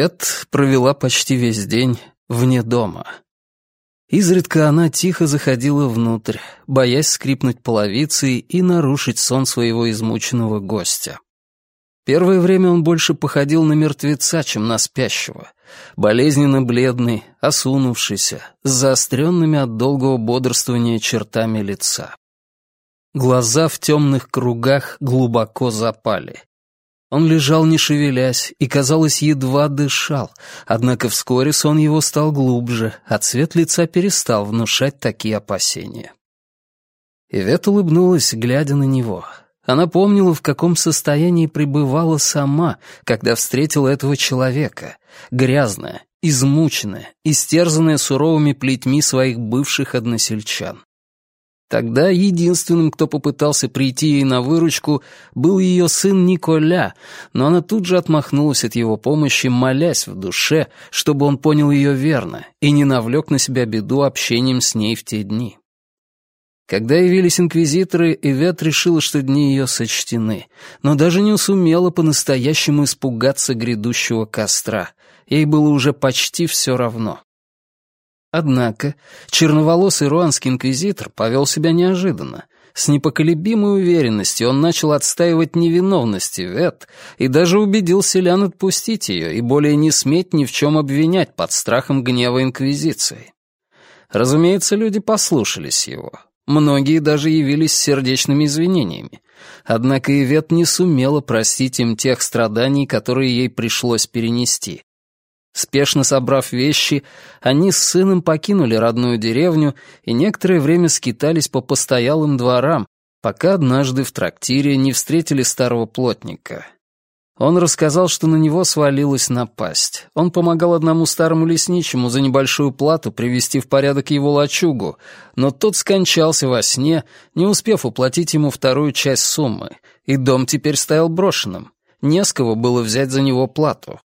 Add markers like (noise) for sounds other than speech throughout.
Ивет провела почти весь день вне дома. Изредка она тихо заходила внутрь, боясь скрипнуть половицей и нарушить сон своего измученного гостя. Первое время он больше походил на мертвеца, чем на спящего. Болезненно бледный, осунувшийся, с заостренными от долгого бодрствования чертами лица. Глаза в темных кругах глубоко запали. Он лежал не шевелясь и, казалось, едва дышал, однако вскоре сон его стал глубже, а цвет лица перестал внушать такие опасения. Ивет улыбнулась, глядя на него. Она помнила, в каком состоянии пребывала сама, когда встретила этого человека, грязная, измученная, истерзанная суровыми плетьми своих бывших односельчан. Тогда единственным, кто попытался прийти ей на выручку, был ее сын Николя, но она тут же отмахнулась от его помощи, молясь в душе, чтобы он понял ее верно и не навлек на себя беду общением с ней в те дни. Когда явились инквизиторы, Ивет решила, что дни ее сочтены, но даже не сумела по-настоящему испугаться грядущего костра. Ей было уже почти все равно. Однако черноволосый руанский инквизитор повел себя неожиданно. С непоколебимой уверенностью он начал отстаивать невиновность Ивет и даже убедил селян отпустить ее и более не сметь ни в чем обвинять под страхом гнева инквизиции. Разумеется, люди послушались его. Многие даже явились с сердечными извинениями. Однако Ивет не сумела простить им тех страданий, которые ей пришлось перенести. Спешно собрав вещи, они с сыном покинули родную деревню и некоторое время скитались по постоялым дворам, пока однажды в трактире не встретили старого плотника. Он рассказал, что на него свалилась напасть. Он помогал одному старому лесничему за небольшую плату привести в порядок его лачугу, но тот скончался во сне, не успев уплатить ему вторую часть суммы, и дом теперь стоял брошенным. Не с кого было взять за него плату.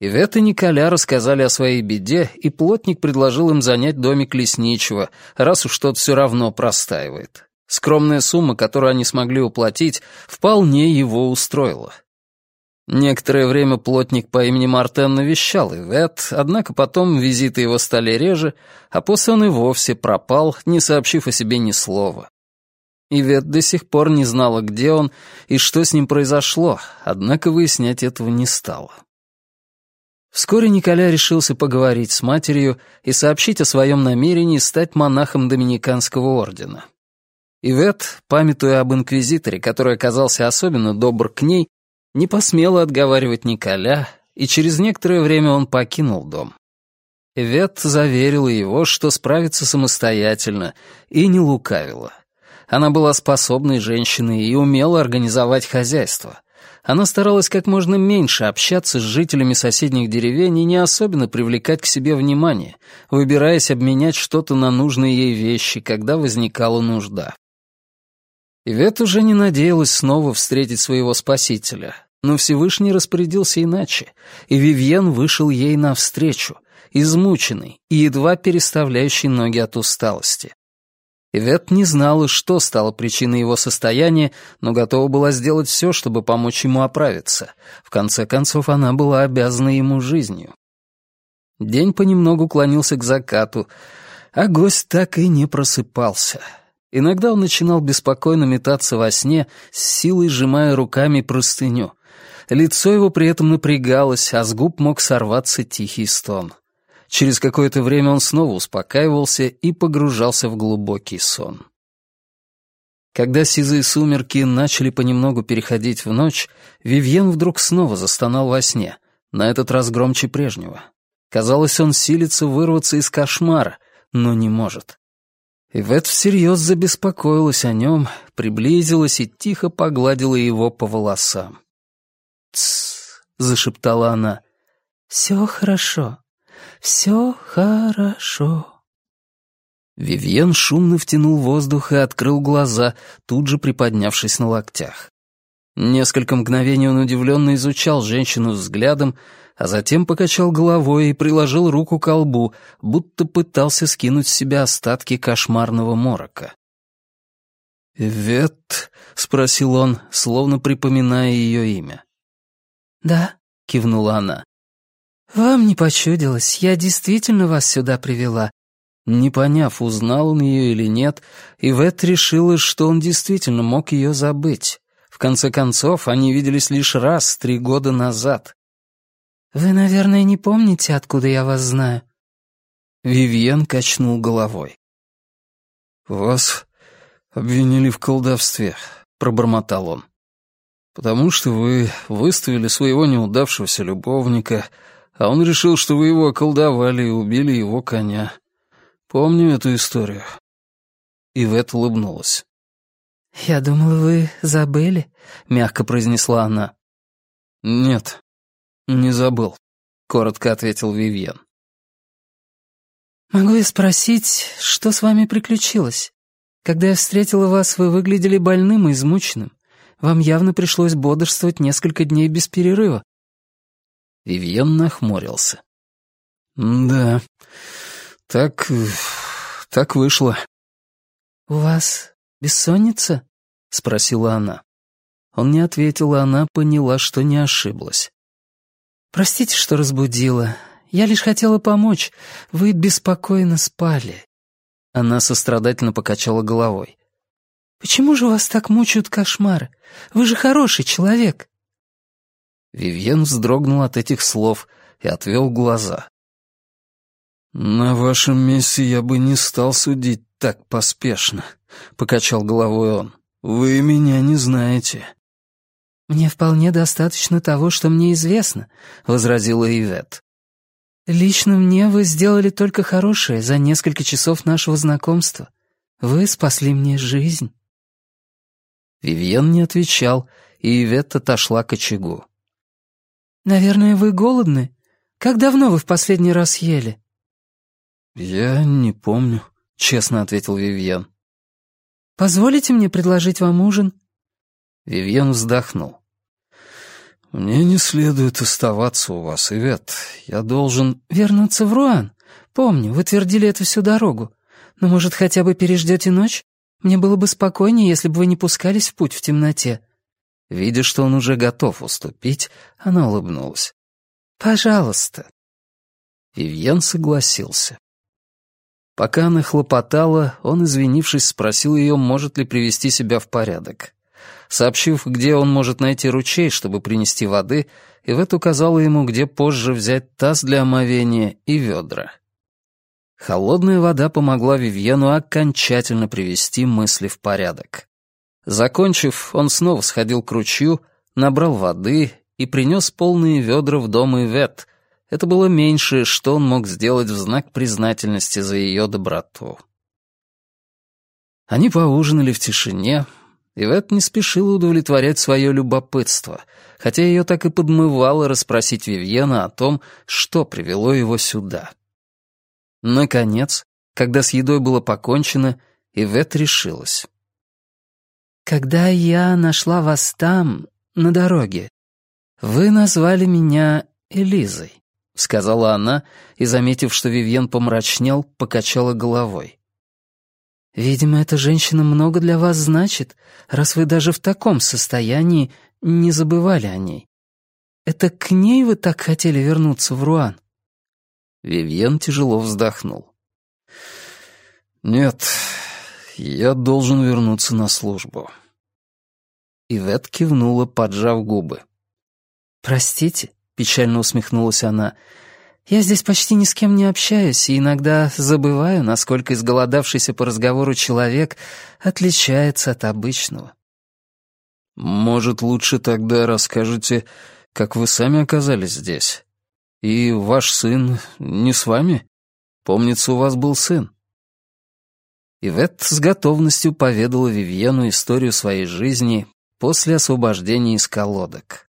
Ивет и Николя рассказали о своей беде, и плотник предложил им занять домик лесничего, раз уж тот все равно простаивает. Скромная сумма, которую они смогли уплатить, вполне его устроила. Некоторое время плотник по имени Мартен навещал Ивет, однако потом визиты его стали реже, а после он и вовсе пропал, не сообщив о себе ни слова. Ивет до сих пор не знала, где он и что с ним произошло, однако выяснять этого не стала. Вскоре Николя решился поговорить с матерью и сообщить о своем намерении стать монахом Доминиканского ордена. Ивет, памятуя об инквизиторе, который оказался особенно добр к ней, не посмела отговаривать Николя, и через некоторое время он покинул дом. Ивет заверила его, что справится самостоятельно, и не лукавила. Она была способной женщиной и умела организовать хозяйство — она старалась как можно меньше общаться с жителями соседних деревень и не особенно привлекать к себе внимание, выбираясь обменять что-то на нужные ей вещи, когда возникала нужда. Ивет уже не надеялась снова встретить своего спасителя, но Всевышний распорядился иначе, и Вивьен вышел ей навстречу, измученный и едва переставляющий ноги от усталости. Ивет не знала, что стало причиной его состояния, но готова была сделать все, чтобы помочь ему оправиться. В конце концов, она была обязана ему жизнью. День понемногу клонился к закату, а гость так и не просыпался. Иногда он начинал беспокойно метаться во сне, с силой сжимая руками простыню. Лицо его при этом напрягалось, а с губ мог сорваться тихий стон. Через какое-то время он снова успокаивался и погружался в глубокий сон. Когда сизые сумерки начали понемногу переходить в ночь, Вивьен вдруг снова застонал во сне, на этот раз громче прежнего. Казалось, он силится вырваться из кошмара, но не может. Ивет всерьез забеспокоилась о нем, приблизилась и тихо погладила его по волосам. «Тссс», — зашептала она, — «все хорошо, все хорошо». Вивьен шумно втянул воздух и открыл глаза, тут же приподнявшись на локтях. Несколько мгновений он удивленно изучал женщину взглядом, а затем покачал головой и приложил руку к колбу, будто пытался скинуть с себя остатки кошмарного морока. «Вет?» — спросил он, словно припоминая ее имя. «Да», — кивнула она. «Вам не почудилось, я действительно вас сюда привела». Не поняв, узнал он ее или нет, Ивет решила, что он действительно мог ее забыть. В конце концов, они виделись лишь раз, три года назад. «Вы, наверное, не помните, откуда я вас знаю?» Вивьен качнул головой. «Вас обвинили в колдовстве», — пробормотал он. «Потому что вы выставили своего неудавшегося любовника, а он решил, что вы его околдовали и убили его коня. Помню эту историю». Ивет улыбнулась. «Я думала, вы забыли», — мягко произнесла она. «Нет, не забыл», — коротко ответил Вивьен. «Могу я спросить, что с вами приключилось? Когда я встретила вас, вы выглядели больным и измученным. Вам явно пришлось бодрствовать несколько дней без перерыва». Вивьен нахмурился. «Да, так... так вышло». «У вас бессонница?» — спросила она. Он не ответил, а она поняла, что не ошиблась. «Простите, что разбудила. Я лишь хотела помочь. Вы беспокойно спали». Она сострадательно покачала головой. «Почему же вас так мучают кошмары? Вы же хороший человек». Вивьен вздрогнул от этих слов и отвел глаза. «На вашем месте я бы не стал судить так поспешно», — покачал головой он. «Вы меня не знаете». «Мне вполне достаточно того, что мне известно», — возразила Ивет. «Лично мне вы сделали только хорошее за несколько часов нашего знакомства. Вы спасли мне жизнь». Вивьен не отвечал, и Ивет отошла к очагу. «Наверное, вы голодны? Как давно вы в последний раз ели?» «Я не помню», (laughs) — честно ответил Вивьен. «Позволите мне предложить вам ужин?» Вивьен вздохнул. «Мне не следует оставаться у вас, Ивет. Я должен...» «Вернуться в Руан. Помню, вы твердили это всю дорогу. Но, может, хотя бы переждете ночь? Мне было бы спокойнее, если бы вы не пускались в путь в темноте». Видя, что он уже готов уступить, она улыбнулась. «Пожалуйста». Вивьен согласился. Пока она хлопотала, он, извинившись, спросил ее, может ли привести себя в порядок. Сообщив, где он может найти ручей, чтобы принести воды, Ивет указала ему, где позже взять таз для омовения и ведра. Холодная вода помогла Вивьену окончательно привести мысли в порядок. Закончив, он снова сходил к ручью, набрал воды и принес полные ведра в дом Ивет. Это было меньшее, что он мог сделать в знак признательности за ее доброту. Они поужинали в тишине, Ивет не спешила удовлетворять свое любопытство, хотя ее так и подмывало расспросить Вивьена о том, что привело его сюда. Наконец, когда с едой было покончено, Ивет решилась. «Когда я нашла вас там, на дороге, вы назвали меня Элизой», — сказала она, и, заметив, что Вивьен помрачнел, покачала головой. Видимо, эта женщина много для вас значит, раз вы даже в таком состоянии не забывали о ней. Это к ней вы так хотели вернуться в Руан?» Вивьен тяжело вздохнул. «Нет, я должен вернуться на службу». Ивет кивнула, поджав губы. «Простите», — печально усмехнулась она, — я здесь почти ни с кем не общаюсь и иногда забываю, насколько изголодавшийся по разговору человек отличается от обычного. Может, лучше тогда расскажете, как вы сами оказались здесь? И ваш сын не с вами? Помнится, у вас был сын. Ивет с готовностью поведала Вивьену историю своей жизни после освобождения из колодок.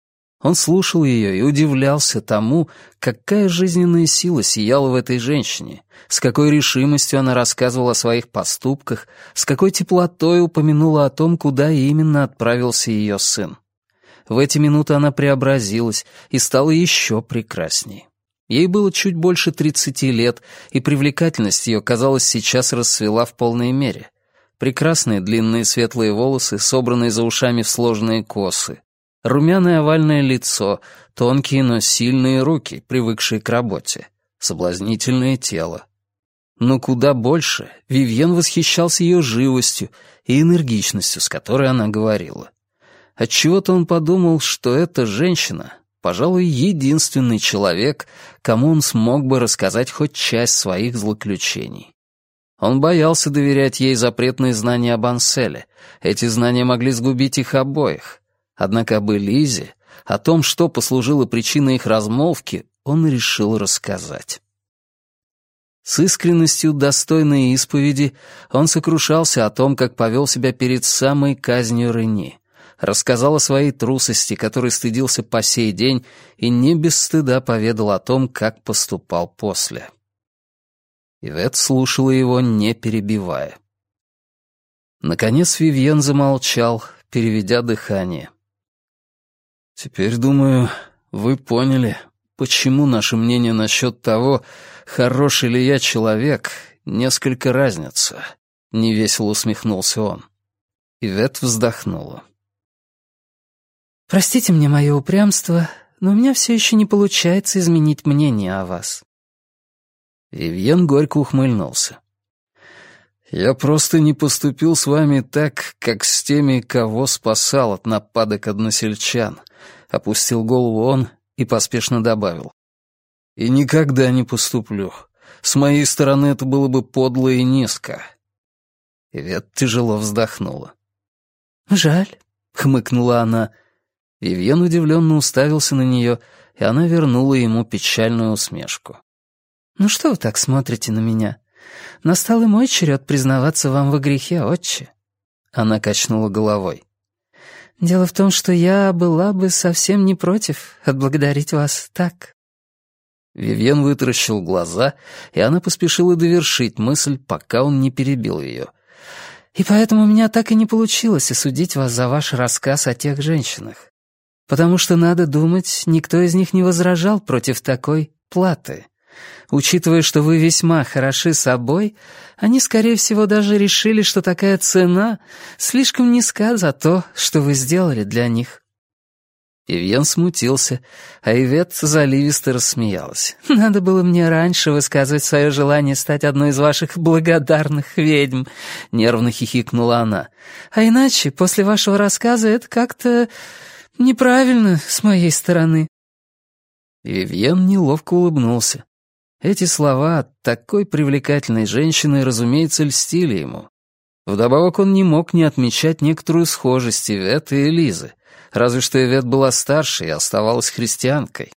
Он слушал ее и удивлялся тому, какая жизненная сила сияла в этой женщине, с какой решимостью она рассказывала о своих поступках, с какой теплотой упомянула о том, куда именно отправился ее сын. В эти минуты она преобразилась и стала еще прекрасней. Ей было чуть больше тридцати лет, и привлекательность ее, казалось, сейчас расцвела в полной мере. Прекрасные длинные светлые волосы, собранные за ушами в сложные косы, Румяное овальное лицо, тонкие, но сильные руки, привыкшие к работе, соблазнительное тело. Но куда больше Вивьен восхищался ее живостью и энергичностью, с которой она говорила. Отчего-то он подумал, что эта женщина, пожалуй, единственный человек, кому он смог бы рассказать хоть часть своих злоключений. Он боялся доверять ей запретные знания об Анселе. Эти знания могли сгубить их обоих. Однако об Элизе, о том, что послужило причиной их размолвки, он решил рассказать. С искренностью, достойной исповеди, он сокрушался о том, как повел себя перед самой казнью Рени. Рассказал о своей трусости, которой стыдился по сей день, и не без стыда поведал о том, как поступал после. Ивет слушала его, не перебивая. Наконец Вивьен замолчал, переведя дыхание. «Теперь, думаю, вы поняли, почему наше мнение насчет того, хороший ли я человек, несколько разница», — невесело усмехнулся он. Ивет вздохнула. «Простите мне мое упрямство, но у меня все еще не получается изменить мнение о вас». Вивьен горько ухмыльнулся. «Я просто не поступил с вами так, как с теми, кого спасал от нападок односельчан», — опустил голову он и поспешно добавил. «И никогда не поступлю. С моей стороны это было бы подло и низко». Ивет тяжело вздохнула. «Жаль», — хмыкнула она. Вивьен удивленно уставился на нее, и она вернула ему печальную усмешку. «Ну что вы так смотрите на меня? Настал и мой черед признаваться вам во грехе, отче». Она качнула головой. «Дело в том, что я была бы совсем не против отблагодарить вас так». Вивьен вытаращил глаза, и она поспешила довершить мысль, пока он не перебил ее. «И поэтому у меня так и не получилось осудить вас за ваш рассказ о тех женщинах. Потому что, надо думать, никто из них не возражал против такой платы. Учитывая, что вы весьма хороши собой, они, скорее всего, даже решили, что такая цена слишком низка за то, что вы сделали для них». Ивьен смутился, а Ивет заливисто рассмеялась. «Надо было мне раньше высказывать свое желание стать одной из ваших благодарных ведьм», — нервно хихикнула она. «А иначе, после вашего рассказа, это как-то неправильно с моей стороны». Вивьен неловко улыбнулся. Эти слова такой привлекательной женщины, разумеется, льстили ему. Вдобавок он не мог не отмечать некоторую схожесть Ивет и Элизы, разве что Ивет была старше и оставалась христианкой.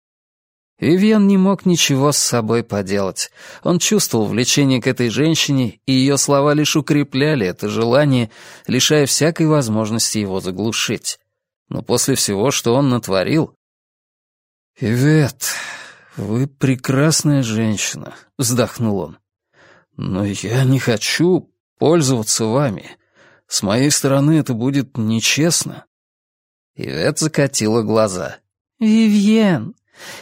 Вивьен не мог ничего с собой поделать. Он чувствовал влечение к этой женщине, и ее слова лишь укрепляли это желание, лишая всякой возможности его заглушить. Но после всего, что он натворил... «Ивет, «Вы прекрасная женщина», — вздохнул он. «Но я не хочу пользоваться вами. С моей стороны это будет нечестно». Ивет закатила глаза. «Вивьен,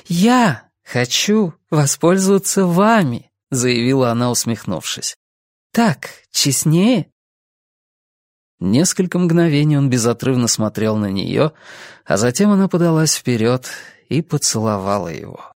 я хочу воспользоваться вами», — заявила она, усмехнувшись. «Так честнее?» Несколько мгновений он безотрывно смотрел на нее, а затем она подалась вперед и поцеловала его.